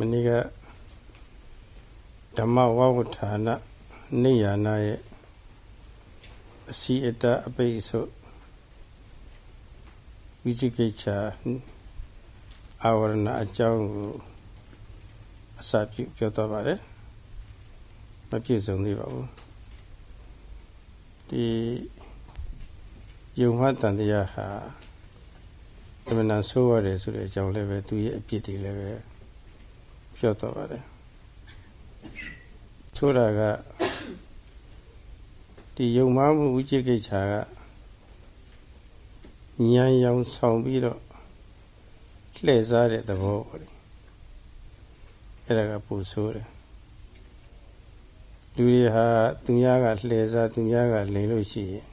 မနေ့ကဓမ္မဝဝဌာနနေယာနာရဲ့အစီအတအပိတ်ဆိုဝိจิကိချာအာဝရဏအကြောင်းကိုအစပြုပြောတော့ပါတယ်မပြည့်စုံသေးပါဘူးဒီယုံမှတန်တရားဟာအမှန်တန်ဆိုးရတယ်ဆိုတဲ့အကြောင်းလည်းပဲသူရဲ့အပြစ်တွေလည်းပဲ ပြောတော့ပါတယ်ဆိုတာကဒီယုံမှမှုဝိจิကိစ္ဆာကဉာဏ်ရောင်ဆောင်ပြီးတော့လှည့်စားတဲ့သဘောပေါ့လေအဲ့ဒါကပူဆိုးတယ်လူတွေဟာသူများကလှည့်စားသူများကလိန်လို့ရှိရင်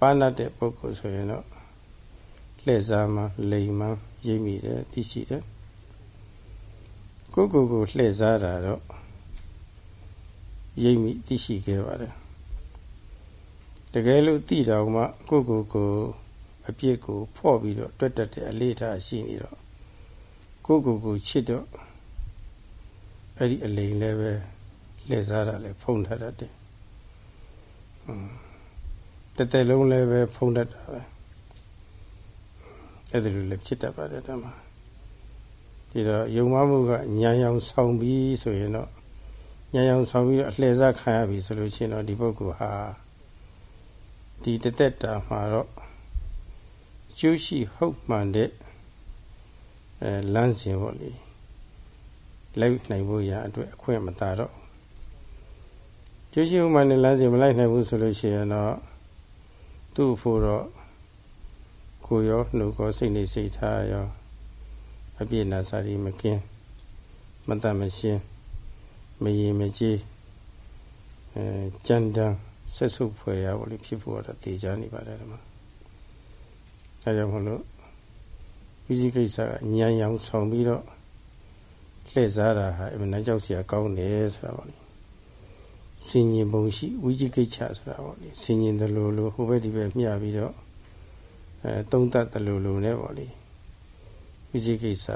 ပါဏတ်တဲ့ပုဂ္ဂိုလ်ဆိုရင်တော့လှည့်စားမှလိန်မှရိပ်မိတယ်သိရှိတယ် ကိုကိုကိုလှည့်စားတာတော့ရိပ်မိသိရှိခဲ့ပါတယ်တကယ်လို့သိတော်မှကိုကိုကိုအပြစ်ကိုဖော့ပြီးတော့တွတ်တက်တဲ့အလေးထားရှိနေတော့ကိုကိုကိုချစ်တော့အဲ့ဒီအလိန်လည်းပဲလှည့်စားတာလည်းဖုံးထတတ်တယ်တသက်လုံးလည်းပဲဖုံးတတ်တာပဲအဲ့ဒါလိုလည်းဖြစ်တတ်ပါတယ်တမ ဒီတော့ယုံမမှုကညံရောင်ဆောင်ပြီးဆိုရင်တော့ညံရောင်ဆောင်ပြီးတော့အလှည့်စားခံရပြီဆိုလို့ရှိရင်တော့ဒီပုဂ္ဂိုလ်ဟာဒီတသက်တာမှာတော့ကျိုးရှိဟုတ်မှန်တဲ့အဲလမ်းစဉ်ပေါ့လေလိုက်နိုင်ဖို့ရအတွက်အခွင့်မသာတော့ကျိုးရှိဟုတ်မှန်တဲ့လမ်းစဉ်မလိုက်နိုင်ဘူးဆိုလို့ရှိရင်တော့သူ့ဖို့တော့ကိုရောနှုတ်ကောစိတ်နေစိတ်ထားရော အပြည့်နာစာရီမကင်းမတတ်မရှင်းမရေမကြေးအဲကြမ်းတမ်းဆက်ဆုပ်ဖွယ်ရပါလိမ့်ဖြစ်ဖို့တော့တည်ကြနေပါတယ်ဒီမှာအဲကြောင့်မလို့ဝိဇိကိစ္စကညံရောင်ဆောင်ပြီးတော့လှည့်စားတာဟာအမှန်တကြောက်စရာကောင်းတယ်ဆိုတာပါလိမ့်စင်ញင်ပုံရှိဝိဇိကိစ္စဆိုတာပေါ့လေစင်ញင်တယ်လို့လို့ဟိုဘက်ဒီဘက်မျှပြီးတော့အဲတုံးတတ်တယ်လို့လို့ ਨੇ ပေါ့လေ ဝိဇိကိစ္စ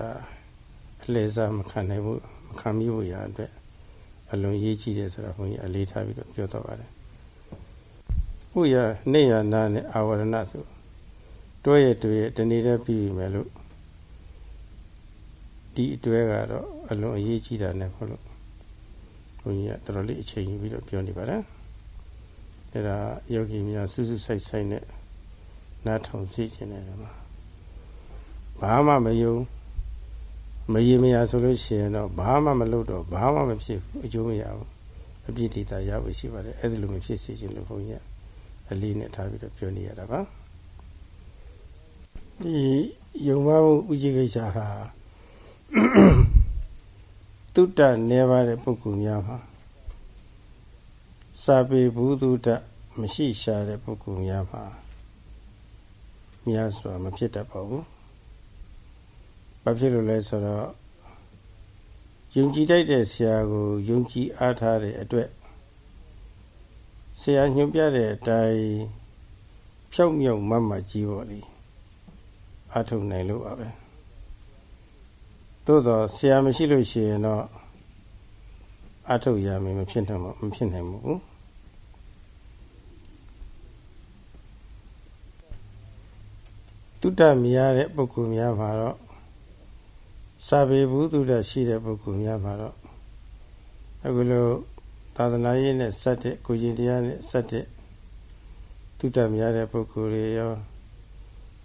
အလှည့်စားမခံနိုင်ဘူးမခံမိဘူးရအတွက်အလွန်ရေးကြည့်တယ်ဆိုတာဘုန်းကြီးအလေးထားပြီးတော့ပြောတော့ပါတယ်ဥယနေယနာနဲ့အာဝရဏဆိုတွဲရတွဲရတနေ့တည်းပြီးပြီမယ်လို့ဒီအတွဲကတော့အလွန်အရေးကြီးတာနဲ့ဟုတ်လို့ဘုန်းကြီးကတော်တော်လေးအချိန်ယူပြီးတော့ပြောနေပါတယ်အဲ့ဒါယောဂီများစူးစူးဆိုင်ဆိုင်နဲ့နားထောင်သိခြင်းတယ်မှာ ဘာမှမယုံမရေမရဆိုလို့ရှိရင်တော့ဘာမှမလုပ်တော့ဘာမှမဖြစ်ဘူးအကျိုးမရဘူးအပြစ်တိတာရဖို့ရှိပါတယ်အဲ့ဒါလိုမဖြစ်စေချင်လို့ဘုန်းကြီးကအလေးနဲ့ထားပြီးတော့ပြောနေရတာပါဒီယုံမဘုဥจิကိစ္စဟာတုတ္တနေပါတဲ့ပုဂ္ဂိုလ်များမှာစာပေဘူးတုတ္တမရှိရှာတဲ့ပုဂ္ဂိုလ်များမှာများစွာမဖြစ်တတ်ပါဘူး။ ဘာဖြစ်လို့လဲဆိုတော့ယုံကြည်တတ်တဲ့ဆရာကိုယုံကြည်အားထားတဲ့အတွက်ဆရာညွှန်ပြတဲ့အတိုင်းဖြောက်မြောက်မမကြီးပါလိအားထုတ်နိုင်လို့ပါပဲ။သို့တော့ဆရာမရှိလို့ရှိရင်တော့အထုတ်ရမယ်မဖြစ်နိုင်မဖြစ်နိုင်ဘူးတုတ္တမြရတဲ့ပုဂ္ဂိုလ်များမှာတော့ စာပေဘူးတုတ္တရှိတဲ့ပုဂ္ဂိုလ်များမှာတော့အခုလိုသာသနာရေးနဲ့စက်တဲ့ကိုကြီးတရားနဲ့စက်တဲ့တုတ္တမြရတဲ့ပုဂ္ဂိုလ်တွေရော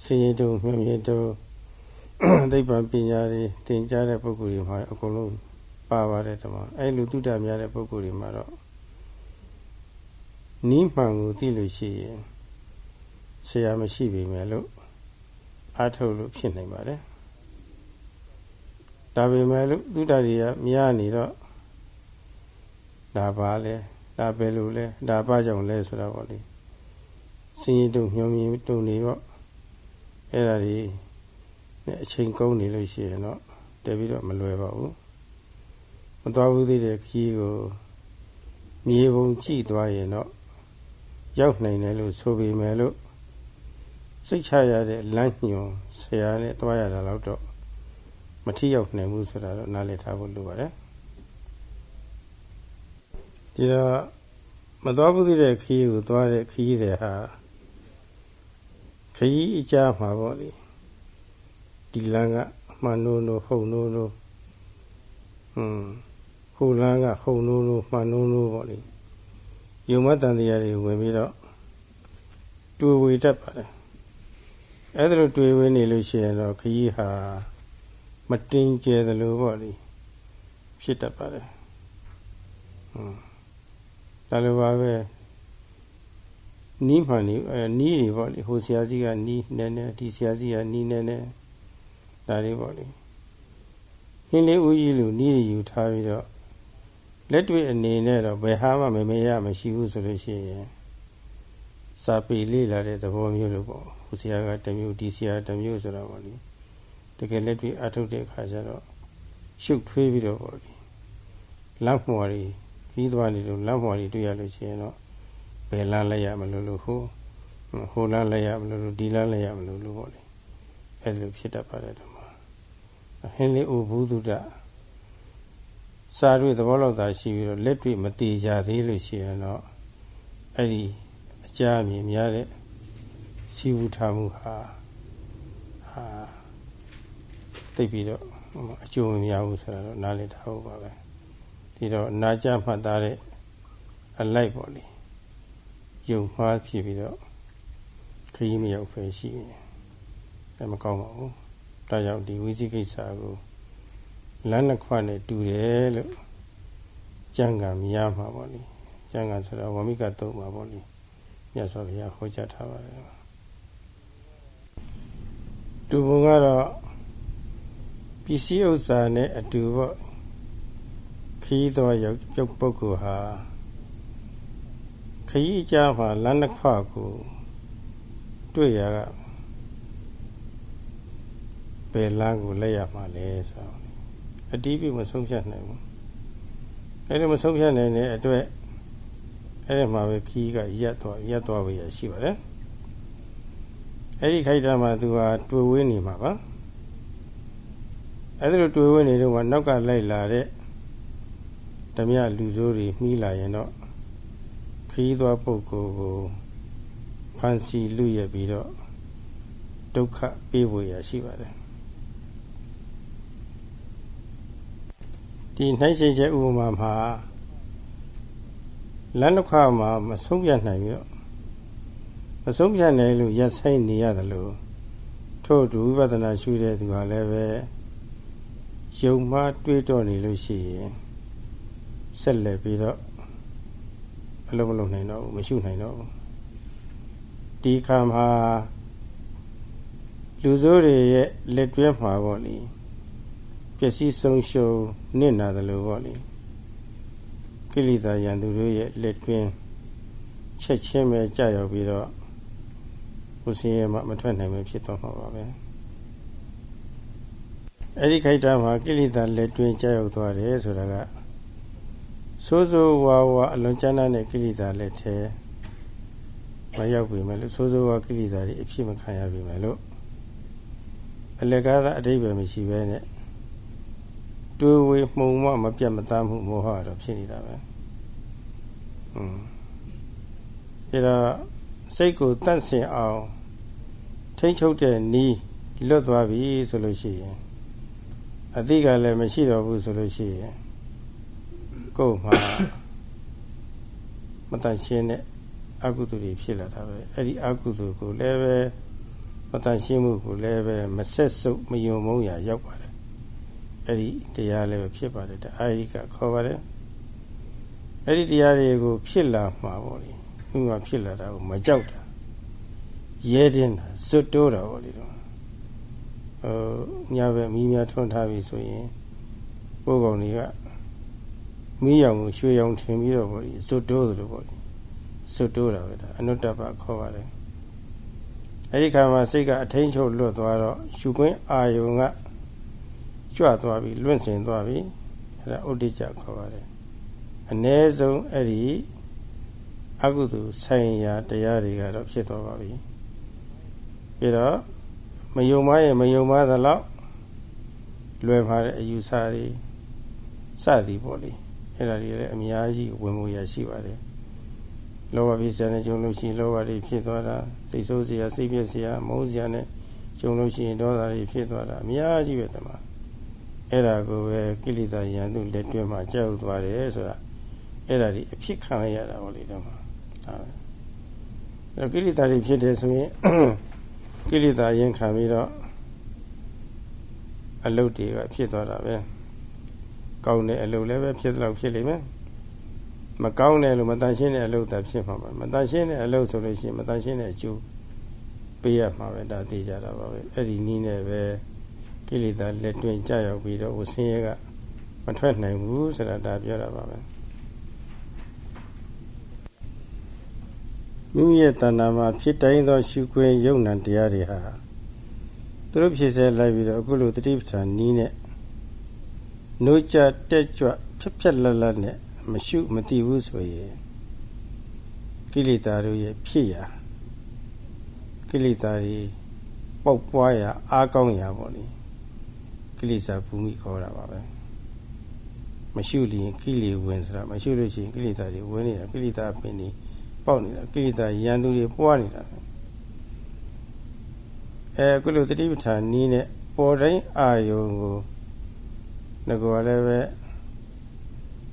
စင်ရင်တုံမြင်မြင်တုံသိပ္ပံပညာတွေသင်ကြားတဲ့ပုဂ္ဂိုလ်တွေမှာအကုန်လုံးပါပါတယ်တမအဲ့လိုတုဒ္ဒများတဲ့ပုဂ္ဂိုလ်တွေမှာတော့နီးမှန်ကိုသိလို့ရှိရင်ဆရာမရှိပေမဲ့လို့အားထုတ်လို့ဖြစ်နိုင်ပါတယ် ဒါပေမဲ့လို့တုဒ္ဒတွေကများနေတော့ဒါပါလဲဒါပဲလို့လဲဒါပါကြောင့်လဲဆိုတာပေါ့လေစင်ရင်တုံညှောမြင်တုံနေတော့အဲ့ဒါတွေနဲ့အချိန်ကုန်နေလို့ရှိရင်တော့တည်ပြီးတော့မလွယ်ပါဘူးမသွားဘူးသေးတဲ့ခီးကိုမြေပုံကြည့်သွားရင်တော့ရောက်နိုင်တယ်လို့ဆိုပေမဲ့လို့စိတ်ချရတဲ့လမ်းညွန်ဆရာနဲ့တွားရတာတော့ မမထိရောက်နိုင်ဘူးဆိုတာတော့နားလည်ထားဖို့လိုပါတယ်ဒီတော့မသွားဘူးတဲ့ခရီးကိုသွားတဲ့ခရီးတွေဟာခရီးအကြမှာပေါ့လေဒီလမ်းကမှန်နိုးနိုးဟုတ်နိုးနိုးဟွန်းဟိုလမ်းကဟုတ်နိုးနိုးမှန်နိုးနိုးပေါ့လေယုံမတန်တရားတွေဝင်ပြီးတော့တွေ့ဝေတတ်ပါတယ်အဲ့ဒါလိုတွေ့ဝေနေလို့ရှိရင်တော့ခရီးဟာ မတင်ကျယ်သလိုပေါ့လေဖြစ်တတ်ပါတယ်ဟွန်းဒါလိုပါပဲနီးမှန်နေအဲနီးတွေပေါ့လေဟိုဆရာကြီးကနီးနည်းနည်းဒီဆရာကြီးကနီးနည်းနည်းဒါတွေပေါ့လေဟင်းလေးဦးကြီးလူနီးတွေယူထားပြီးတော့လက်တွေ့အနေနဲ့တော့ဘယ်ဟာမှမမေ့ရမရှိဘူးဆိုလို့ရှိရင်စာပေလေးလာတဲ့သဘောမျိုးလို့ပေါ့ဟိုဆရာကတစ်မျိုးဒီဆရာတစ်မျိုးဆိုတော့ပေါ့လေ တကယ်လက်တွေ့အထုတ်တဲ့အခါကျတော့ရှုပ်ထွေးပြီးတော့ပေါ့လေလက်မှော်တွေပြီးသွားနေလို့လမ်းပေါ်ကြီးတွေ့ရလို့ရှိရင်တော့ဘယ်လမ်းလဲရမလို့လို့ဟိုဟိုလမ်းလဲရမလို့လို့ဒီလမ်းလဲရမလို့လို့ပေါ့လေအဲ့လိုဖြစ်တတ်ပါတယ်တော့မှာဟင်းလေးအိုဘူးသူဒစာတွေ့သဘောလောက်သာရှိပြီးတော့လက်တွေ့မတည်ကြသေးလို့ရှိရင်တော့အဲ့ဒီအကြအမြင်များတဲ့စီဝူထားမှုဟာဟာ သိပြီးတော့အကျိုးမများဘူးဆိုတာတော့နားလည်ထားဖို့ပါပဲဒီတော့နာကြမှတ်သားတဲ့အလိုက်ပေါ့လေယုံမှားဖြစ်ပြီးတော့ခရီးမရောက်ဖယ်ရှိရင်အဲမကောင်းပါဘူးဒါကြောင့်ဒီဝိသိကိစ္စကိုလမ်းနှစ်ခွနဲ့တူတယ်လို့ကျမ်းဂန်မြားမှာပေါ့လေကျမ်းဂန်ဆိုတော့ဝမိကတုံးမှာပေါ့လေမြတ်စွာဘုရားဟောကြားထားပါတယ်တူဘုံကတော့ ပစ္စည်းဥစ္စာနဲ့အတူပေါ့ခီးတော်ရောက်ပြုတ်ပုဂ္ဂိုလ်ဟာခရီးကြမှာလမ်းတစ်ခွကိုတွေ့ရကဘယ်လမ်းကိုလက်ရမှာလဲဆိုတော့အတီးပြမဆုံးဖြတ်နိုင်ဘူးအဲ့ဒါမဆုံးဖြတ်နိုင်တဲ့အတွက်အဲ့ဒီမှာပဲခီးကရက်သွားရက်သွားပဲရရှိပါတယ်အဲ့ဒီခိုက်တာမှာသူဟာတွေ့ဝင်းနေမှာပါ အဲ့ဒါလိုတွေ့ဝင်းနေတော့နောက်ကလိုက်လာတဲ့ဓမြလူဆိုးတွေမှီးလာရင်တော့ခီးသွားပုဂ္ဂိုလ်ကိုဖန်စီလူရပြီးတော့ဒုက္ခပေးဖို့ရရှိပါတယ်ဒီနှိုင်းရှင်ချက်ဥပမာမှာလမ်းတစ်ခါမှာမဆုံးပြနိုင်ပြီးတော့မဆုံးပြနိုင်လို့ရက်ဆိုင်နေရတယ်လို့ထို့သူဝိပဿနာရှုတဲ့သူဟာလည်းပဲ ယုံမှတွေးတော့နေလို့ရှိရင်ဆက်လက်ပြီးတော့အလုံးမလုံးနိုင်တော့ဘူးမရှုနိုင်တော့ဘူးဒီခါမှာလူစိုးတွေရဲ့လက်တွဲမှာပေါ့လေပျက်စီးဆုံးရှုံးနစ်နာတယ်လို့ပေါ့လေကိလေသာယံသူတို့ရဲ့လက်တွင်းချက်ချင်းပဲကြာရောက်ပြီးတော့ဘုရားရဲ့မမထွက်နိုင်ပဲဖြစ်သွားမှာပါပဲ အဲ့ဒီခိုက်တာမှာကိလေသာလက်တွင်းကြာရောက်သွားတယ်ဆိုတာကဆိုးဆိုးဝါးဝါအလွန်ကျမ်းတဲ့ကိလေသာလက်ထဲမရောက်ပြီမယ်လို့ဆိုးဆိုးဝါးကိလေသာတွေအဖြစ်မခံရပြီမယ်လို့အလကားသာအတိပ္ပယ်မရှိဘဲနဲ့တွေးဝေမှုံမမပြတ်မသားမှုမောဟတော့ဖြစ်နေတာပဲอืมဒါတော့စိတ်ကိုတန့်စင်အောင်ထိမ့်ချုပ်တဲ့နီးလွတ်သွားပြီဆိုလို့ရှိရင် အတိကလည်းမရှိတော့ဘူးဆိုလို့ရှိရင်ကိုယ်မှာမတန်ရှင်းတဲ့အကုသိုလ်တွေဖြစ်လာတာပဲအဲ့ဒီအကုသိုလ်ကိုလည်းပဲမတန်ရှင်းမှုကိုလည်းပဲမဆက်စုပ်မယုံမုန်းရာရောက်ပါတယ်အဲ့ဒီတရားလည်းပဲဖြစ်ပါတယ်အာရိကခေါ်ပါတယ်အဲ့ဒီတရားတွေကိုဖြစ်လာမှာပေါ့လေဥမာဖြစ်လာတာကိုမကြောက်တာရဲတင်းတာဇွတ်တိုးတာပေါ့လေတော့ဟို ညဘက်မီးများထွန်းထားပြီဆိုရင်ပိုးကောင်တွေကမီးရောင်ကိုရွှေရောင်ထင်ပြီးတော့ဗောဒီဇွတ်တိုးသလိုဗောဒီဇွတ်တိုးတာပဲဒါအနုတ္တပခေါ်ပါတယ်အဲ့ဒီခါမှာစိတ်ကအထိန်ချုပ်လွတ်သွားတော့ရှုခွင်းအာယုံကကြွသွားပြီလွင့်စင်သွားပြီအဲ့ဒါဥဒိကြခေါ်ပါတယ်အ ਨੇ ဆုံးအဲ့ဒီအကုသိုလ်ဆိုင်ရာတရားတွေကတော့ဖြစ်သွားပါပြီပြီးတော့ မယုံမရင်မယုံမသလောက်လွယ်မှာတဲ့အယူဆတွေစသည်ပေါ့လေအဲ့ဒါတွေလည်းအများကြီးဝင်မှုရရှိပါတယ်လောဘဖြစ်စရာနဲ့ကြုံလို့ရှိရင်လောဘတွေဖြစ်သွားတာစိတ်ဆိုးစရာစိတ်ပြည့်စရာမုန်းစရာနဲ့ကြုံလို့ရှိရင်ဒေါသတွေဖြစ်သွားတာအများကြီးပဲတမအဲ့ဒါကိုပဲကိလေသာယံသူလက်တွဲမှာကြောက်သွားတယ်ဆိုတာအဲ့ဒါဒီအဖြစ်ခံရတာပေါ့လေတမဟာအဲ့ကိလေသာတွေဖြစ်တယ်ဆိုရင် ကိလေသာရင်ခံပြီးတော့အလုတ်တွေကဖြစ်သွားတာပဲကောင်းတဲ့အလုတ်လည်းပဲဖြစ်သလောက်ဖြစ်လိမ့်မယ်မကောင်းတဲ့လို့မတန်ရှင်းတဲ့အလုတ်သာဖြစ်မှာပါမတန်ရှင်းတဲ့အလုတ်ဆိုလို့ရှိရင်မတန်ရှင်းတဲ့အကျိုးပေးရမှာပဲဒါသိကြတာပါပဲအဲ့ဒီနည်းနဲ့ပဲကိလေသာလက်တွင်ကြာရောက်ပြီးတော့ဟိုဆင်းရဲကမထွက်နိုင်ဘူးဆိုတာဒါပြောတာပါပဲ မိမိရဲ့တဏ္ဍာမှာဖြစ်တိုင်းသောရှုခွင့်ယုံနံတရားတွေဟာသူတို့ဖြစ်စေလိုက်ပြီးတော့အခုလိုတတိပဋ္ဌာန်နီးနဲ့နှိုးကြတက်ကြွဖြက်ဖြက်လက်လက်နဲ့မရှုမသိဘူးဆိုရင်ကိလေသာတို့ရဲ့ဖြစ်ရာကိလေသာတွေပေါက်ပွားရာအားကောင်းရာပေါ့လေကိလေသာဘူမိခေါ်တာပါပဲမရှုလျင်ကိလေဝင်ဆိုတာမရှုလို့ရှိရင်ကိလေသာတွေဝင်နေတာကိလေသာပင်တွေ ပေါက်နေတာကိလေသာရန်သူတွေပွားနေတာအဲကုလိုတတိပဋ္ဌာန်နီးနဲ့ပေါ်တိုင်းအာယုံကိုငကောလည်းပဲ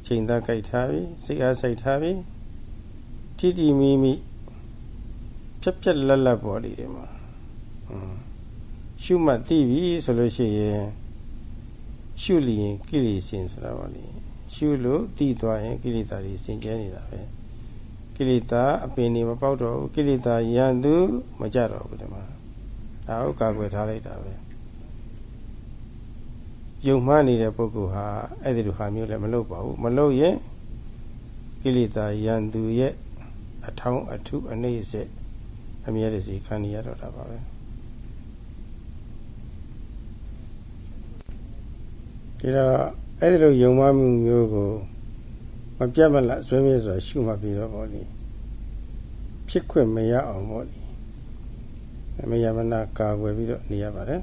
ချိန်သားကြိုက်ထားပြီစိတ်အားစိုက်ထားပြီတိတိမိမိဖြက်ဖြက်လက်လက်ပေါ်လေးတွေမှာရှုမှတ်သိပြီဆိုလို့ရှိရင်ရှုလျင်ကိလေသာဆိုတာပါလေရှုလို့သိသွားရင်ကိလေသာတွေစင်ကြဲနေတာပဲ ကိလေသာအပင်တွေမပေါက်တော့ဘူးကိလေသာရန်သူမကြတော့ဘူးဒီမှာဒါကိုကာကွယ်ထားလိုက်တာပဲယုံမှနေတဲ့ပုဂ္ဂိုလ်ဟာအဲ့ဒီလိုဟာမျိုးလည်းမလုပ်ပါဘူးမလုပ်ရင်ကိလေသာယံသူရဲ့အထောင်းအထုအနှိမ့်ဆက်အမြဲတစေခံရတော့တာပါပဲဒီတော့အဲ့ဒီလိုယုံမှမှုမျိုးကို မပြတ်မလတ်ဆွေးမြေ့စွာရှုမှတ်ပြီးတော့ဗောလေဖြစ်ခွင့်မရအောင်ဗောလေမယမနာကာကွယ်ပြီးတော့နေရပါတယ်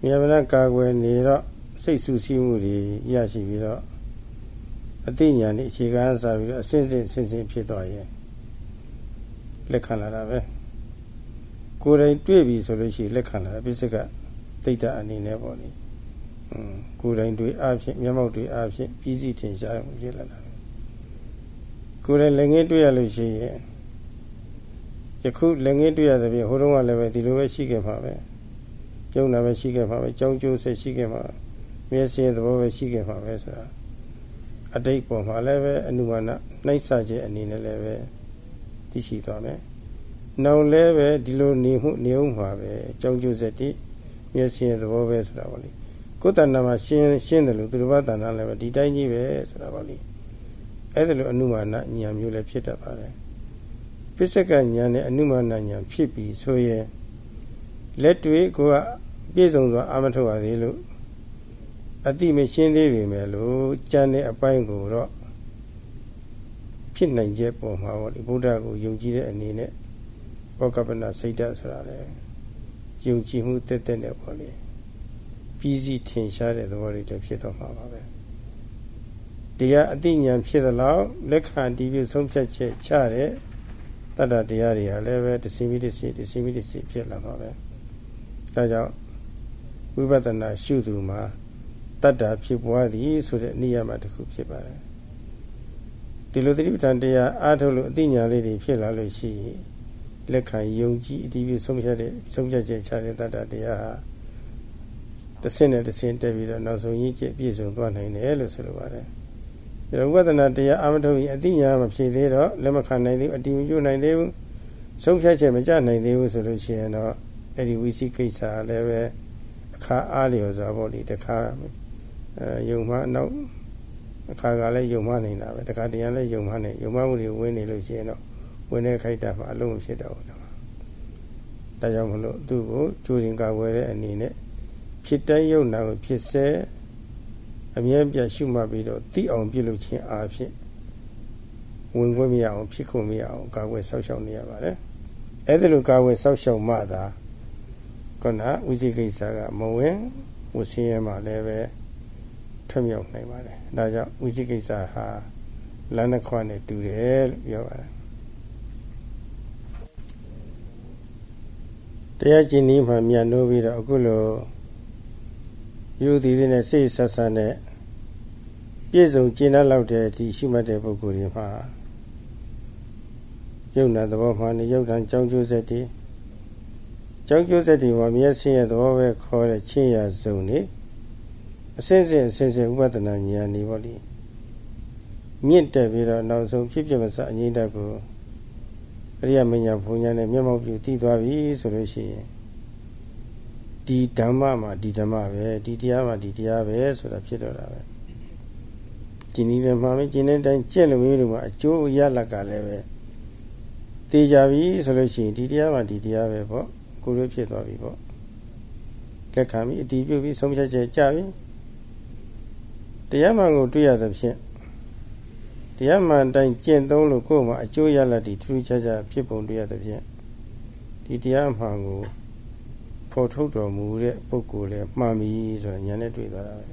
မယမနာကာကွယ်နေတော့စိတ်ဆူဆီးမှုတွေရရှိပြီးတော့အသိဉာဏ်နဲ့အခြေခံစားပြီးတော့အစစ်စစ်ဆင်းဆင်းဖြစ်သွားရင်လက်ခံလာတာပဲကိုယ်တိုင်တွေ့ပြီဆိုလို့ရှိရင်လက်ခံလာတာပြစ္ဆကတိတ်တအနေနဲ့ပေါ့လေอืม ကိုယ်တိုင်တွေ့အဖြစ်မျက်မှောက်တွေ့အဖြစ်ပြီးစီးထင်ရှားဖြစ်လာတာကိုယ်တိုင်လည်းငင်းတွေ့ရလို့ရှိရင်ယခုလည်းငင်းတွေ့ရသဖြင့်ဟိုတုန်းကလည်းပဲဒီလိုပဲရှိခဲ့မှာပဲကျုံနာပဲရှိခဲ့မှာပဲကြောင်းကျိုးဆက်ရှိခဲ့မှာမျက်စိသဘောပဲရှိခဲ့မှာပဲဆိုတာအတိတ်ပေါ်မှာလည်းပဲအနုမာနနှိုက်ဆခြင်းအနေနဲ့လည်းပဲသိရှိသွားမယ်။နောက်လည်းပဲဒီလိုနေမှုနေအောင်မှာပဲကြောင်းကျိုးဆက်တိမျက်စိသဘောပဲဆိုတာပေါ့လေ။ ကိုယ်တဏ္ဍာမှာရှင်းရှင်းတယ်လို့သူတော်ဘာတဏ္ဍာလည်းပဲဒီတိုင်းကြီးပဲဆိုတာပေါ့လေ။အဲ့ဒါလိုအနုမာနဉာဏ်မျိုးလည်းဖြစ်တတ်ပါတယ်။ပစ္စကဉာဏ်နဲ့အနုမာနဉာဏ်ဖြစ်ပြီးဆိုရင်လက်တွေကိုကပြည့်စုံစွာအာမထုတ်ရသေးလို့အတိမရှင်းသေးပေမဲ့လို့ကြံတဲ့အပိုင်းကိုတော့ဖြစ်နိုင်ချက်ပေါ်မှာပေါ့ဒီဗုဒ္ဓကိုယုံကြည်တဲ့အနေနဲ့ဘောကပနာစိတ်ဓာတ်ဆိုတာလေယုံကြည်မှုတက်တက်နဲ့ပေါ့လေ ပြီးစီးထင်ရှားတဲ့သဘောတွေတည်းဖြစ်တော့မှာပါပဲတရားအတိညာဖြစ်သလောက်လက်ခံတည်ပြီးဆုံးဖြတ်ချက်ချတဲ့တတ္တတရားတွေဟာလည်းပဲတစီမိတစီတစီမိတစီဖြစ်လာမှာပဲဒါကြောင့်ဝိပဿနာရှုသူမှာတတ္တာဖြစ်ပွားသည်ဆိုတဲ့နိယမတစ်ခုဖြစ်ပါတယ်ဒီလိုသတိပဋ္ဌာန်တရားအားထုတ်လို့အသိဉာဏ်လေးတွေဖြစ်လာလို့ရှိရင်လက်ခံယုံကြည်အတည်ပြုဆုံးဖြတ်တဲ့ဆုံးဖြတ်ချက်ချတဲ့တတ္တတရားဟာ တဆင့်နဲ့တဆင့်တက်ပြီးတော့နောက်ဆုံးရည်ကျပြည့်စုံသွားနိုင်တယ်လို့ဆိုလိုပါတယ်ဒီဝိပဿနာတရားအမထုတ်ရင်အတိညာမဖြစ်သေးတော့လက်မခံနိုင်သေးဘူးအတိမပြုနိုင်သေးဘူးဆုံးဖြတ်ချက်မကြနိုင်သေးဘူးဆိုလို့ရှိရင်တော့အဲ့ဒီဝိသိကိစ္စလည်းပဲအခါအားလျော်စွာပေါ့လေတခါအဲယုံမှနောက်အခါကလည်းယုံမှနေတာပဲတခါတရားလည်းယုံမှနေယုံမှမှုတွေဝင်နေလို့ရှိရင်တော့ဝင်တဲ့ခိုက်တာမှအလုံးမဖြစ်တော့ဘူးဒါကြောင့်မလို့သူ့ကိုကျူရင်ကာဝယ်တဲ့အနေနဲ့ ဖြစ်တဲ့ယုံနာကိုဖြစ်စေအမြဲပြရှုမှတ်ပြီးတော့သိအောင်ပြုလုပ်ခြင်းအားဖြင့်ဝင်ခွင့်မရအောင်ဖြစ်ခွင့်မရအောင်ကာကွယ်ဆောက်ရှောက်နေရပါတယ်အဲ့ဒါလိုကာကွယ်ဆောက်ရှောက်မှသာခုနဝိသိကိစ္စကမဝင်ဝဆင်းရဲမှလည်းပဲထွမြောက်နိုင်ပါတယ်ဒါကြောင့်ဝိသိကိစ္စဟာလမ်းတစ်ခွနဲ့တူတယ်လို့ပြောပါတယ်တရားကျင့်နည်းမှမြန်လို့ပြီးတော့အခုလို ယူသည်တွေနဲ့စိတ်ဆက်ဆက်နဲ့ပြည့်စုံကျင့်တတ်လောက်တဲ့ဒီရှိမှတ်တဲ့ပုဂ္ဂိုလ်တွေမှာယုံနာသဘောမှနေယုတ်တံကြောင်းကျိုးဆက်တည်ကြောင်းကျိုးဆက်တည်မှာမျက်စိရဲ့သဘောပဲခေါ်တဲ့ချင်းရစုံနေအစစ်စစ်အစစ်စစ်ဥပဒနာဉာဏ်နေပေါ့လေမြင့်တက်ပြီးတော့နောက်ဆုံးဖြစ်ဖြစ်မစအငိမ့်တက်ကိုအရိယမညာဘုံညာနဲ့မျက်မှောက်ပြုတည်သွားပြီဆိုလို့ရှိရင် ဒီဓမ္မမှာဒီဓမ္မပဲဒီတရားမှာဒီတရားပဲဆိုတာဖြစ်တော့တာပဲကျင်နေတဲ့မှာမကျင်တဲ့အတိုင်းကျင့်လို့မျိုးတွေမှာအကျိုးရလက်ကလည်းပဲတေးကြပြီဆိုလို့ရှိရင်ဒီတရားမှာဒီတရားပဲပေါ့ကိုယ်လိုဖြစ်သွားပြီပေါ့လက်ခံပြီးအတီးပြုတ်ပြီးဆုံးဖြတ်ချက်ကြပြီတရားမှန်ကိုတွေ့ရသဖြင့်တရားမှန်တိုင်းကျင့်သုံးလို့ကိုယ်မှာအကျိုးရလဒ်ဒီထူးခြားခြားဖြစ်ပုံတွေ့ရသဖြင့်ဒီတရားမှန်ကို ဖော်ထုတ်တော်မူတဲ့ပုဂ္ဂိုလ်လည်းမှန်ပြီဆိုတော့ဉာဏ်နဲ့တွေ့သွားတာပဲ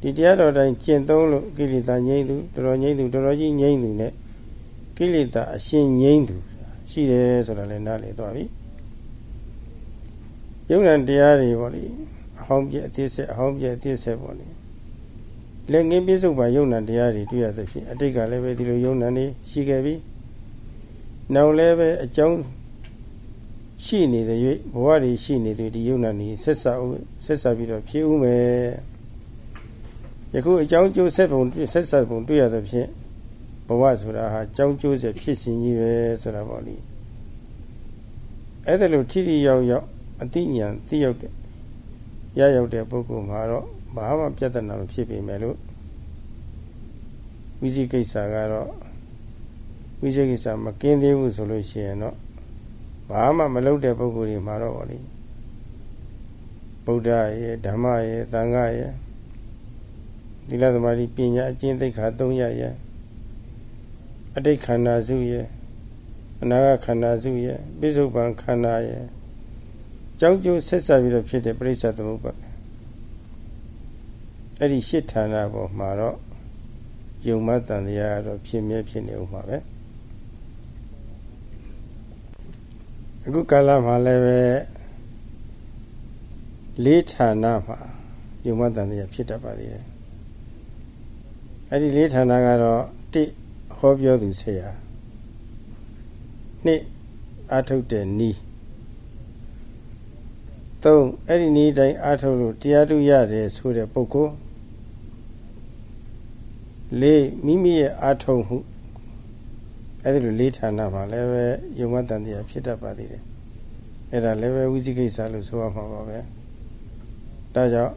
ဒီတရားတော်တိုင်းကျင့်သုံးလို့ကိလေသာငြိမ့်သူတော်တော်ငြိမ့်သူတော်တော်ကြီးငြိမ့်သူနဲ့ကိလေသာအရှင်ငြိမ့်သူရှိတယ်ဆိုတာလည်းနားလည်သွားပြီယုံ nant တရားတွေပေါ့လေအဟောင်းပြအသေးဆက်အဟောင်းပြအသေးဆက်ပေါ့လေလက်ငင်းပြစ္ဆုတ်ပါယုံ nant တရားတွေတွေ့ရသဖြင့်အတိတ်ကလည်းပဲဒီလိုယုံ nant တွေရှိခဲ့ပြီနောက်လည်းပဲအကြောင်း ရှိနေတဲ့၍ဘဝတွေရှိနေတဲ့ဒီယုံ nant တွေဆက်ဆက်ဆက်ဆက်ပြီးတော့ဖြည့်ဦးမယ်ယခုအကြောင်းကျိုးဆက်ပုံဆက်ဆက်ပုံတွေ့ရသဖြင့်ဘဝဆိုတာဟာကြောင်းကျိုးဆက်ဖြစ်စဉ်ကြီးပဲဆိုတာပေါ့လေအဲ့ဒါလို့ထိထိရောက်ရောက်အတိညာသိရောက်တဲ့ရရောက်တဲ့ပုဂ္ဂိုလ်မှာတော့ဘာမှပြဿနာမဖြစ်ပေမဲ့လို့ဝိဇိကိစ္စကတော့ဝိဇိကိစ္စမကင်းသေးဘူးဆိုလို့ရှိရင်တော့ ဘာမှမလုပ်တဲ့ပုဂ္ဂိုလ်တွေမှာတော့ဗောလေဗုဒ္ဓရဲ့ဓမ္မရဲ့သံဃာရဲ့သီလသမာဓိပညာအကျင့်သိက္ခာ၃ရရဲ့အတိတ်ခန္ဓာစုရဲ့အနာဂတ်ခန္ဓာစုရဲ့ပိစုပန်ခန္ဓာရဲ့ကြောင်းကျိုးဆက်ဆက်ပြီးတော့ဖြစ်တဲ့ပြိဿသမုပ္ပါအဲ့ဒီရှစ်ဌာနပေါ်မှာတော့ယုံမတန်တရားကတော့ဖြစ်မြဲဖြစ်နေဦးမှာပဲ အခုကာလမှာလည်းပဲလေးဌာနမှာယုံမတန်တရားဖြစ်တတ်ပါသေးတယ်အဲ့ဒီလေးဌာနကတော့တိဟောပြောသူဆရာနှစ်အာထုတ်တဲ့နီးသုံးအဲ့ဒီနီးတိုင်းအာထုတ်လို့တရားထုရတယ်ဆိုတဲ့ပုဂ္ဂိုလ်လေးမိမိရဲ့အာထုံမှု အဲ့ဒီလိုလေးဌာနမှာလည်းပဲယုံမတန်တရားဖြစ်တတ်ပါသေးတယ်အဲ့ဒါလည်းပဲဝိသိကိစ္စလို့ဆိုရမှာပါပဲဒါကြောင့်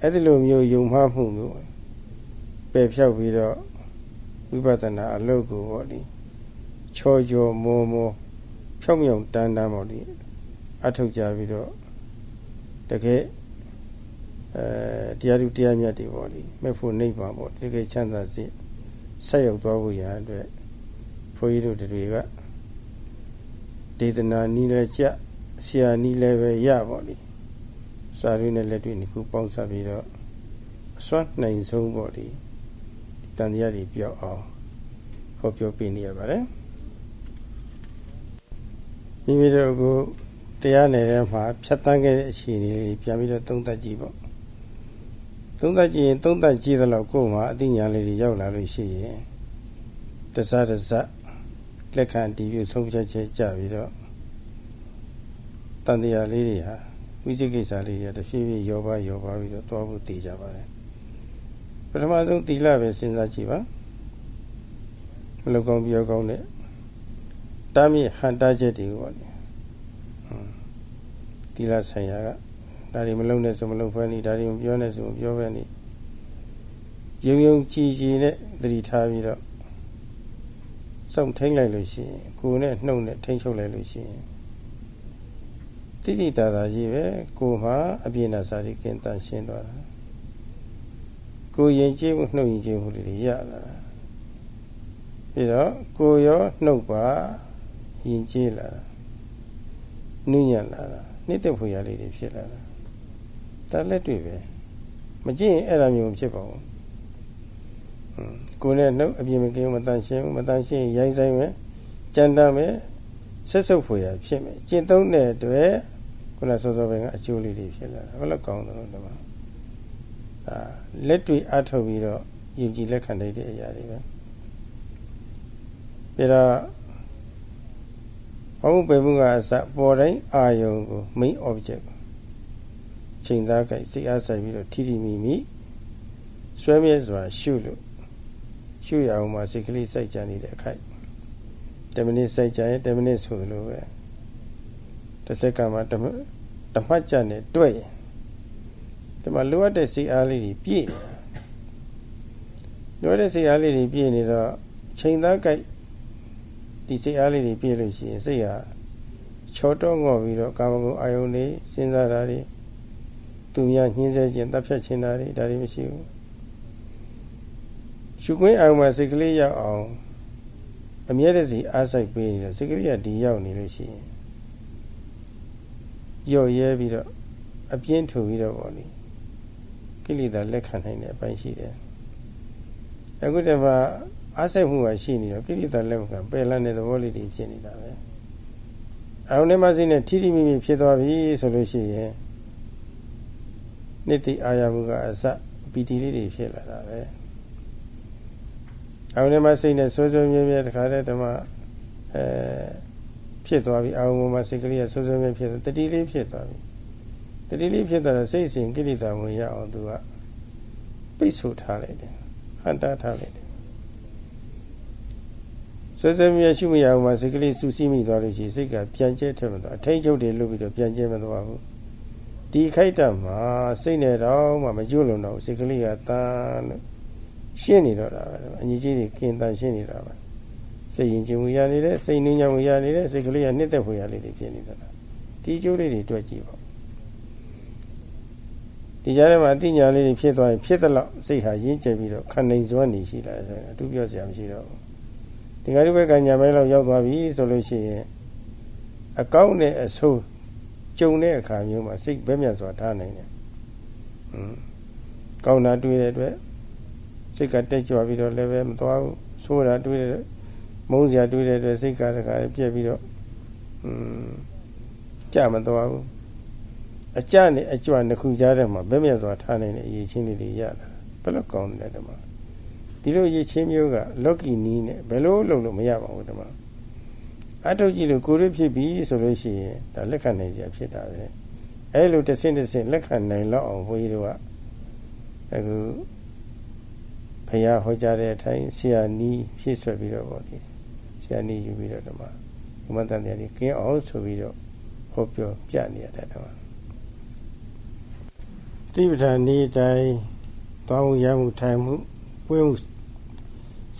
အဲ့ဒီလိုမျိုးယုံမှားမှုမျိုးပယ်ဖြောက်ပြီးတော့ဝိပဿနာအလုပ်ကိုပေါ့ဒီချောချောမောမောဖြောက်မြောက်တန်းတန်းပေါ့ဒီအထုတ်ကြပြီးတော့တကယ်အဲတရားသူတရားမြတ်တွေပေါ့ဒီမဲ့ဖို့နှိပ်ပါပေါ့တကယ်ချမ်းသာစေဆက်ရောက်သွားဖို့ရအတွက် ဘုန်းကြီးတို့တွေကဒေသနာနီးလဲကြဆရာနီးလဲပဲရပေါ့ဒီစာရင်းနဲ့လက်တွေ့နှစ်ခုပေါင်းစပ်ပြီးတော့အစွမ်းနိုင်ဆုံးပေါ့ဒီတန်တရားတွေပြောက်အောင်ဟောပြောပေးနေရပါတယ်မိမိတို့ကိုတရားနယ်ထဲမှာဖြတ်တန်းခဲ့တဲ့အခြေအနေတွေပြန်ပြီးတော့သုံးသပ်ကြည့်ပေါ့သုံးသပ်ကြည့်ရင်သုံးသပ်ကြည့်သလောက်ကိုယ်မှာအသိဉာဏ်လေးတွေရောက်လာလို့ရှိရင်တစတစ လက်ခံတည်ပြီးဆုံးဖြတ်ချက်ကြပြီးတော့တန်တရားလေးတွေဟာဝိသိကိစ္စလေးတွေတဖြည်းဖြည်းရောပါရောပါပြီးတော့တွားဖို့တည်ကြပါတယ်ပထမဆုံးသီလပဲစဉ်းစားကြည့်ပါမလုံကောင်းပြောကောင်းတဲ့တားမြစ်ဟန်တားချက်တွေကိုပေါ့သီလဆိုင်ရာကဒါတွေမလုံနဲ့ဆိုမလုံဖဲနေဒါတွေမပြောနဲ့ဆိုမပြောဖဲနေယုံယုံကြည်ကြည်နဲ့သတိထားပြီးတော့ စုံထိန်လိုက်လို့ရှိရင်ကိုယ်နဲ့နှုတ်နဲ့ထိန်ချုပ်လိုက်လို့ရှိရင်တိတိတသာကြီးပဲကိုယ်မှာအပြည့်နာစာရိကင်တန်ရှင်းသွားတာကိုယ်ရင်ကျေးမှုနှုတ်ရင်ကျေးမှုတွေရလာပြီးတော့ကိုယ်ရောနှုတ်ပါယဉ်ကျေးလာတာနုညံ့လာတာနှစ်သက်ဖွယ်ရလေးတွေဖြစ်လာတာဒါလက်တွေ့ပဲမကြည့်ရင်အဲ့ဒါမျိုးဖြစ်ပါဘူး ကိုယ်နဲ့နှုတ်အပြင်မကင်းမတန်ရှင်းမတန်ရှင်းရိုင်းဆိုင်မယ်ကြမ်းတမ်းမယ်ဆက်ဆုပ်ဖွယ်ရဖြစ်မယ်ကျင့်သုံးတဲ့အတွက်ခုနစောစောပဲကအကျိုးလေးတွေဖြစ်လာတာဘယ်လောက်ကောင်းတယ်လို့ဒီမှာအာလက်တွေ့အထုတ်ပြီးတော့ယုံကြည်လက်ခံနိုင်တဲ့အရာတွေပဲပြီးတော့ဘုံပေမှုကအစပေါ်တိုင်းအာယုံကို main object ချိန်သားကြိုက်စိတ်အားဆိုင်ပြီးတော့ထိထိမိမိဆွဲမြဲစွာရှုလို့ ရှုရအောင်မှာစိတ်ကလေးစိုက်ကြနေတဲ့အခိုက်10မိနစ်စိုက်ကြရင်10မိနစ်ဆိုလိုပဲတစ်စက္ကန့်မှာတစ်တမှတ်ကြနဲ့တွေ့ရင်ဒီမှာလိုအပ်တဲ့စိတ်အားလေးတွေပြည့်လိုအပ်တဲ့စိတ်အားလေးတွေပြည့်နေတော့ချိန်သားကြိုက်ဒီစိတ်အားလေးတွေပြည့်လို့ရှိရင်စိတ်ဟာချောတော့ငော့ပြီးတော့ကာမဂုဏ်အာယုန်တွေစဉ်းစားတာတွေသူများညှင်းဆဲခြင်းတပ်ဖြတ်ခြင်းတာတွေဒါတွေမရှိဘူး ရှုခွင့်အောင်မှာစိတ်ကလေးရောက်အောင်အမြဲတစေအားစိုက်ပေးနေတယ်စိတ်ကလေးကဒီရောက်နေလို့ရှိရင်ရော့ရဲပြီးတော့အပြင်းထူပြီးတော့ပေါ့လေကိလေသာလက်ခံနိုင်တဲ့အပိုင်းရှိတယ်အခုတည်းမှာအားစိုက်မှုကရှိနေတော့ကိလေသာလက်ခံပယ်လန်းတဲ့သဘောလေးတွေဖြစ်နေတာပဲအောင်နေမှစိနဲ့ထိထိမိမိဖြစ်သွားပြီဆိုလို့ရှိရင်နှစ်တိအာရမှုကအစပီတိလေးတွေဖြစ်လာတာပဲ အောင်နေမှစိနဲ့စိုးစိုးမြဲမြဲတခါတည်းဓမ္မအဲဖြစ်သွားပြီအောင်မှာစိတ်ကလေးကစိုးစိုးမြဲဖြစ်တတိလေးဖြစ်သွားပြီတတိလေးဖြစ်သွားတော့စိတ်စဉ်ကိလေသာဝင်ရအောင်သူကပိတ်ဆို့ထားလိုက်တယ်ဟန်တာထားလိုက်တယ်ဆွဲဆွဲမြဲရှိမရအောင်မှာစိတ်ကလေးစူးစီးမိသွားလို့ရှိရင်စိတ်ကပြန်ကျဲထွက်မသွားအထိတ်ချုပ်တွေလုပ်ပြီးတော့ပြန်ကျဲမသွားဘူးဒီခိုက်တမှာစိတ်နဲ့တော့မှမကျွလုံတော့စိတ်ကလေးကတန်းလို့ ရှင်းနေတော့တာပဲအညီကြီးတွေကင်တန်ရှင်းနေတာပဲစိတ်ရင်ကျင်ဝင်ရနေတဲ့စိတ်နှင်းညံဝင်ရနေတဲ့စိတ်ကလေးကနှစ်သက်ဖွယ်ရလေးတွေဖြစ်နေတာဒီကျိုးလေးတွေတွေ့ကြည့်ပါဒီကြားထဲမှာအတိညာလေးတွေဖြစ်သွားရင်ဖြစ်တဲ့လောက်စိတ်ဟာရင်းကျက်ပြီးတော့ခံနိုင်စွမ်းနေရှိလာတယ်ဆိုရင်အတူပြောစရာမရှိတော့ဘူးဒီကရုဘက်ကညာဘဲလောက်ရောက်သွားပြီဆိုလို့ရှိရင်အကောင့်နဲ့အဆိုးကြုံတဲ့အခါမျိုးမှာစိတ်ဘက်မြတ်စွာထားနိုင်တယ်။อืมကောင်းတာတွေ့တဲ့အတွက် စိတ်ကတက်ကြွပြီးတော့လည်းပဲမသွားဘူး။ဆိုးတာတွေ့တဲ့မုန်းစရာတွေ့တဲ့အတွက်စိတ်ကတခါပြက်ပြီးတော့อืมကြမသွားဘူး။အကြနဲ့အကြွနှစ်ခုကြားထဲမှာဘက်မြတ်စွာထားနိုင်တဲ့အရေးချင်းလေးတွေရလာဘယ်လိုကောင်းတယ်ဒီမှာဒီလိုရည်ချင်းမျိုးကလော်ကီနီးနဲ့ဘယ်လိုလုပ်လို့မရပါဘူးဒီမှာအထုတ်ကြည့်လို့ကိုရဖြစ်ပြီဆိုလို့ရှိရင်ဒါလက်ခံနိုင်ကြဖြစ်တာပဲအဲလိုတစ်ဆင့်တစ်ဆင့်လက်ခံနိုင်လောက်အောင်ဘုန်းကြီးတို့ကအခု ဖရာဟောကြားတဲ့အထိုင်းဆရာနီးဖြည့်ဆွက်ပြီးတော့ပေါ့ဒီဆရာနီးယူပြီးတော့ဒီမှာဘုမတန်တရားကြီးကင်းအောင်ဆိုပြီးတော့ဟောပြောပြနေရတဲ့တော့တိပဋ္ဌာန်ဤတိုင်းတောင်းရမှုထိုင်မှုပွေးမှု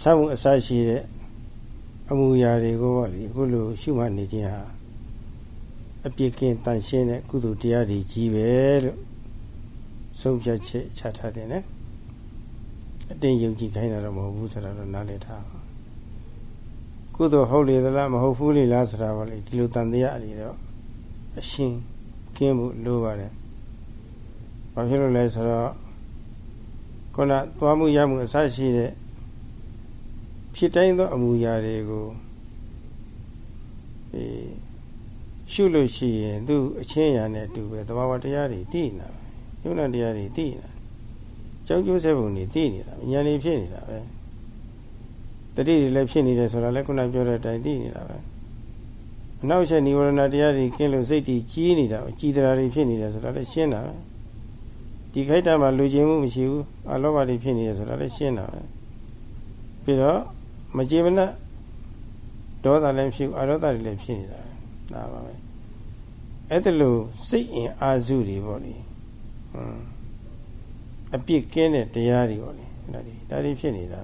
ဆောက်မှုအစရှိတဲ့အမှုရာတွေကိုပေါ့လေအခုလိုရှုမှတ်နေခြင်းဟာအပြစ်ကင်းတန်ရှင်းတဲ့ကုသိုလ်တရားတွေကြီးပဲလို့ဆုံးဖြတ်ချက်ချထားတယ်နော် အတင်းယုံကြည်ခိုင်းတာတော့မဟုတ်ဘူးဆိုတာတော့နားလည်ထားကုသိုလ်ဟုတ်လေသလားမဟုတ်ဘူးလေလားဆိုတာပေါ့လေဒီလိုတန်တရားအတွေတော့အရှင်းကင်းမှုလိုပါတယ်ဘာဖြစ်လို့လဲဆိုတော့ခုနသွားမှုရမှုအစရှိတဲ့ဖြစ်တိုင်းသောအမူအရာတွေကိုအဲရှုလို့ရှိရင်သူ့အချင်းရာနဲ့တူပဲသဘာဝတရားတွေသိနေတာပဲယုံနာတရားတွေသိနေတာ ကြောင်းကျိုးဆက်ပုံတွေသိနေတာဉာဏ်တွေဖြစ်နေတာပဲတတိတွေလည်းဖြစ်နေတယ်ဆိုတာလည်းခုနပြောတဲ့အတိုင်းသိနေတာပဲအနောက်ချက်និဝရဏတရားတွေကင်းလို့စိတ်တည်ကြီးနေတာကြီးတရားတွေဖြစ်နေတယ်ဆိုတာလည်းရှင်းတာပဲဒီခိုက်တာမှာလူချင်းမှုမရှိဘူးအလောဘတွေဖြစ်နေတယ်ဆိုတာလည်းရှင်းတာပဲပြီးတော့မကြည်မနှက်ဒေါသလည်းဖြစ်အရောသတွေလည်းဖြစ်နေတာဒါပါပဲအဲ့ဒါလို့စိတ်အင်အာစုတွေပေါ့လေဟွန်း အပြစ်ကင်းတဲ့တရားတွေပေါ့လေဒါတွေဒါတွေဖြစ်နေတာ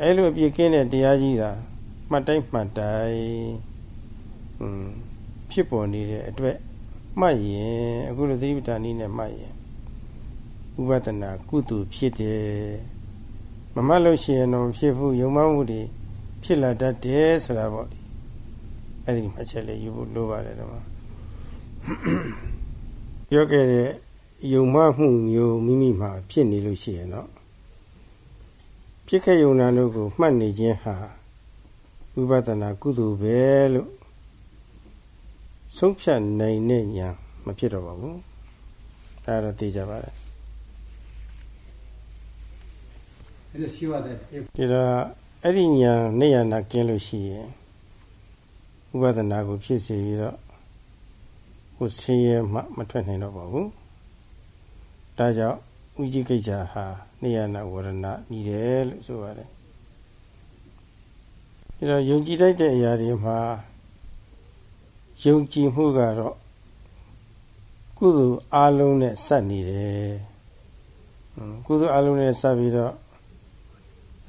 အဲ့လိုအပြစ်ကင်းတဲ့တရားကြီးသာမှတ်တိုင်းမှတ်တိုင်းဟွန်းဖြစ်ပေါ်နေတဲ့အတွက်မှတ်ရင်အခုလိုသတိပဋ္ဌာန်နည်းနဲ့မှတ်ရင်ဥပဒနာကုသိုလ်ဖြစ်တယ်မမှတ်လို့ရှိရင်တော့ဖြစ်ဘူးယုံမှမှုတွေဖြစ်လာတတ်တယ်ဆိုတာပေါ့ဒီအဲ့ဒီမှချက်လေးယူဖို့လိုပါတယ်တော့ပြောခဲ့တဲ့ ယုံမှမှုမျိုးမိမိမှာဖြစ်နေလို့ရှိရင်တော့ဖြစ်ခဲ့ယုံနာတို့ကိုမှတ်နေခြင်းဟာဝိပဿနာကုသိုလ်ပဲလို့ဆုံးဖြတ်နိုင်တဲ့ညာမဖြစ်တော့ပါဘူးဒါတော့သိကြပါတယ် It is sure that if ဒီတော့အဲ့ဒီညာနေရနာကင်းလို့ရှိရင်ဥပဒနာကိုဖြစ်စေပြီးတော့ကိုယ်ဆင်းရဲမှမထွက်နိုင်တော့ပါဘူး ဒါကြောင့်ဥจิကိစ္စဟာနေရနာဝရဏမြည်တယ်လို့ဆိုပါတယ်ဒီတော့ယုံကြည်တတ်တဲ့အရာတွေမှာယုံကြည်မှုကတော့ကုသိုလ်အလုံးနဲ့စပ်နေတယ်ဟွန်းကုသိုလ်အလုံးနဲ့စပ်ပြီးတော့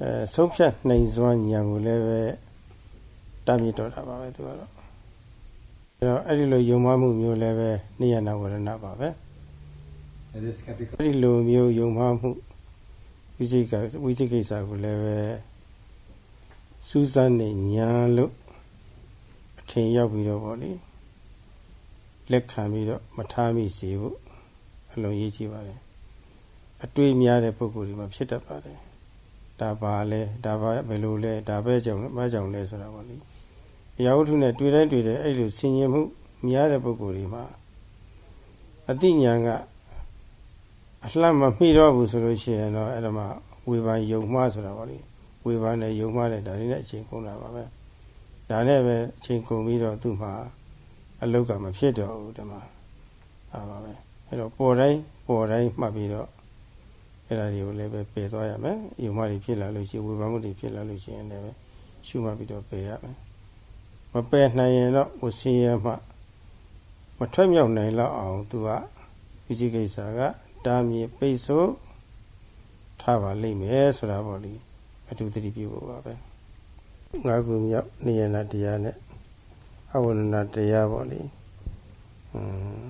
အဲဆုံးဖြတ်နိုင်စွမ်းဉာဏ်ကိုလည်းပဲတာမြစ်တော်တာပါပဲသူကတော့အဲတော့အဲ့ဒီလိုယုံမှမှုမျိုးလည်းပဲနိယနာဝရဏပါပဲ it is category အဲ့ဒီလိုမျိုးယုံမှမှုဝိသိကဝိသိကိစ္စကိုလည်းပဲစူးစမ်းနေညာလို့အထင်ရောက်ပြီးတော့ဗောလေလက်ခံပြီးတော့မထားမိစေဖို့အလုံးရေးကြည့်ပါတယ်အတွေးများတဲ့ပုဂ္ဂိုလ်တွေမှာဖြစ်တတ်ပါတယ်ဒါပါလဲဒါပါဘယ်လိုလဲဒါပဲကြောင့်မကြောင့်လဲဆိုတာပေါ့လေအရာဝတ္ထုနဲ့တွေ့တိုင်းတွေ့တယ်အဲ့လိုဆင်ញင်မှုများတဲ့ပုဂ္ဂိုလ်တွေမှာအတိညာဏ်က အလှမ်းမမိတော့ဘူးဆိုလို့ရှိရင်တော့အဲ့ဒါမှဝေဘာယုံမှားဆိုတာပေါ့လေဝေဘာနဲ့ယုံမှားတဲ့ဒါတွေနဲ့အချိန်ကုန်တာပါပဲဒါနဲ့ပဲအချိန်ကုန်ပြီးတော့သူ့မှာအလုတ်ကမဖြစ်တော့ဘူးဒီမှာဟာပါပဲအဲ့တော့ပေါ်တိုင်းပေါ်တိုင်းမှတ်ပြီးတော့အဲ့ဒါတွေကိုလည်းပဲပယ်သွားရမယ်။ယုံမှတွေဖြစ်လာလို့ရှိရင်ဝေဘာမှုတွေဖြစ်လာလို့ရှိရင်လည်းပဲရှုမှတ်ပြီးတော့ပယ်ရမယ်။မပယ်နိုင်ရင်တော့ဝဆင်းရဲမှမထွက်မြောက်နိုင်တော့အောင်သူကဝိจิကိစ္စက တားမြစ်ပိတ်ဆို့ထားပါလိမ့်မယ်ဆိုတာပေါ့လေအတူတတိပြုဖို့ပါပဲ။ငါးခုမြောက်နေရနာတရားနဲ့အဝရဏတရားပေါ့လေ။อื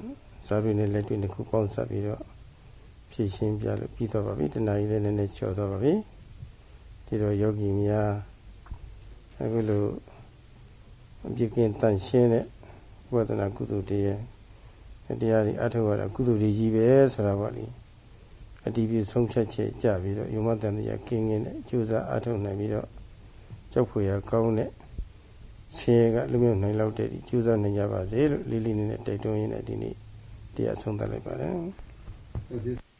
มဇာပိနဲ့လက်တွေ့တစ်ခုပေါင်းစပ်ပြီးတော့ဖြည့်ရှင်းပြလို့ပြီးတော့ပါပြီတဏှာကြီးလည်းနည်းနည်းကျော်တော့ပါပြီဒီတော့ယောဂီများအခုလိုအပြစ်ကင်းတန်ရှင်းတဲ့ဝေဒနာကုသိုလ်တရား တရားတွေအထောက်ရတာကုသိုလ်တွေကြီးပဲဆိုတာပေါ့လေအတီးပြဆုံးဖြတ်ချက်ကြပြီးတော့ယုံမတန်တရားကင်းကင်းနဲ့ကြိုးစားအထောက်နိုင်ပြီးတော့ကြောက်ဖွယ်ရကောင်းတဲ့ဆင်းရဲကလူမျိုးနိုင်လောက်တဲ့ဒီကြိုးစားနိုင်ကြပါစေလို့လေးလေးနည်းနည်းတိုက်တွန်းရင်းနဲ့ဒီနေ့တရားဆုံးသတ်လိုက်ပါတယ် so this